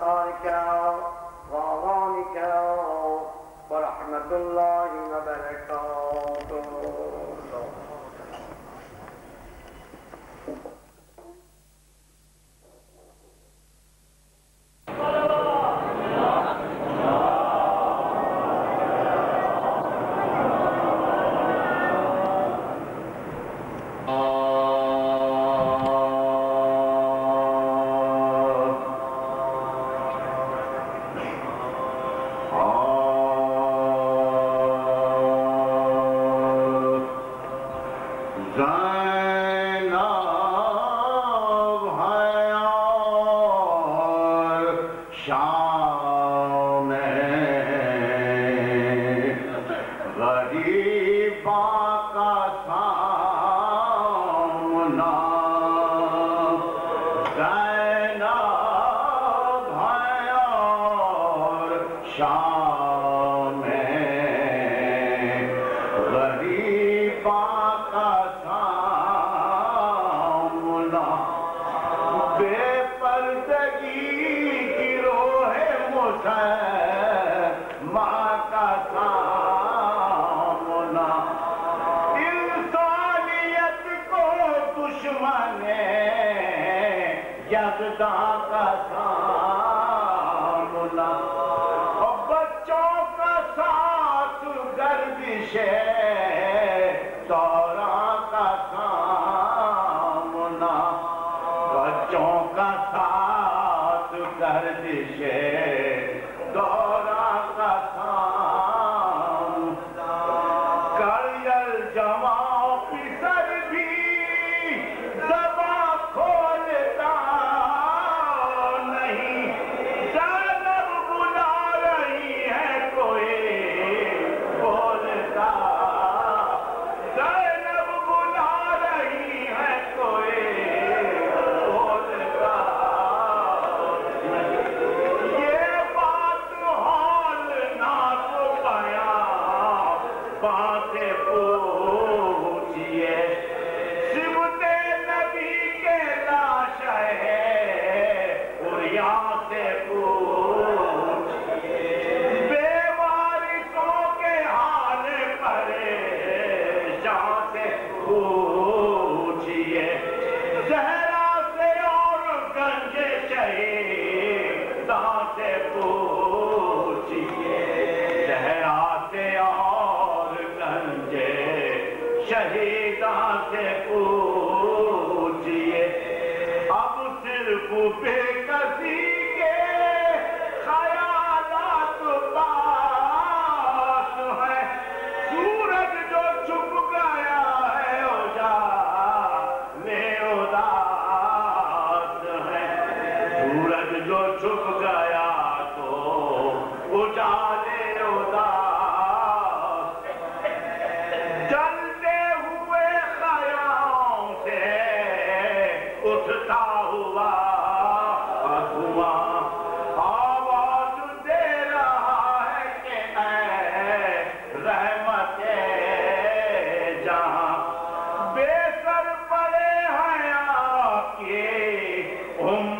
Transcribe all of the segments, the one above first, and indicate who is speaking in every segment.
Speaker 1: أبصارك وأرامك ورحمة الله وبركاته.
Speaker 2: God. time. yeah,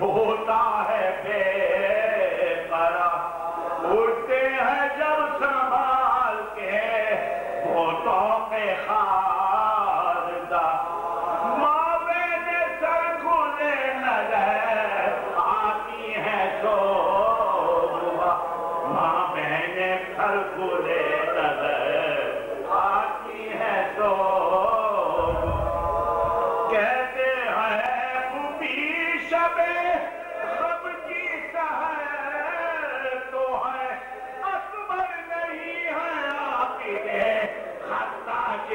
Speaker 2: ہوتا ہے بے قرار اٹھتے ہیں جب سنبھال کے بھوٹوں پہ خاردہ۔ ماں بین سر کھولے نظر آتی ہیں تو ماں بین سر کھولے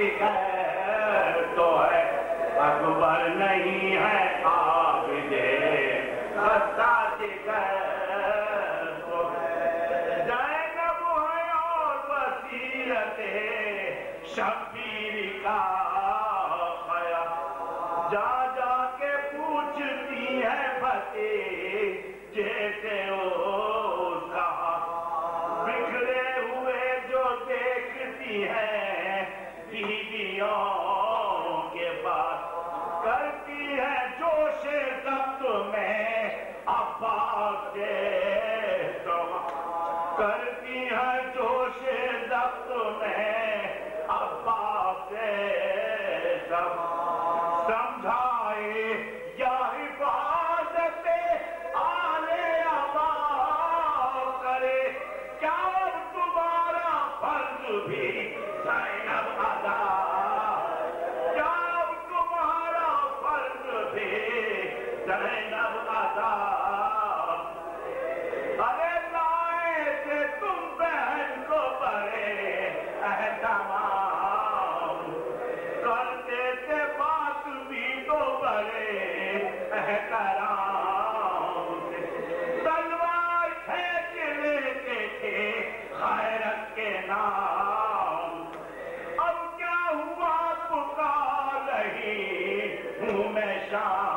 Speaker 2: کی ہے۔ God.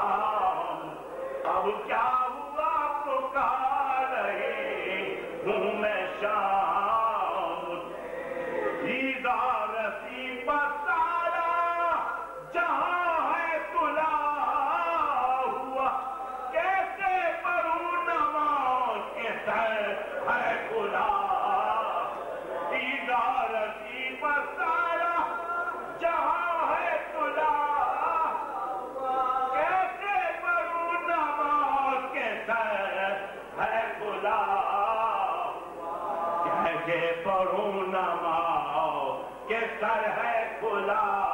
Speaker 2: پڑھوں نماؤ کہ سر ہے کھلا۔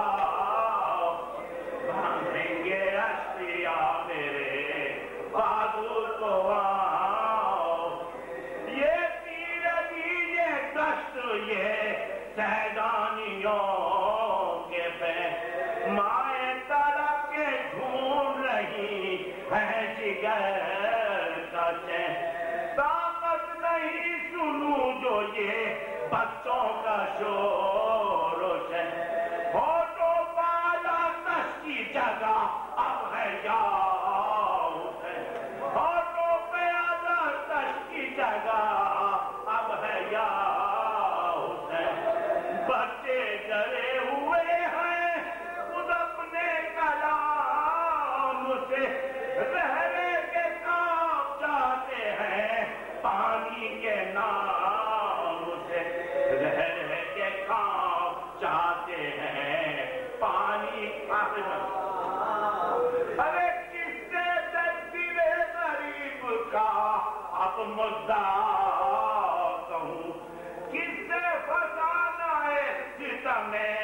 Speaker 2: Amen.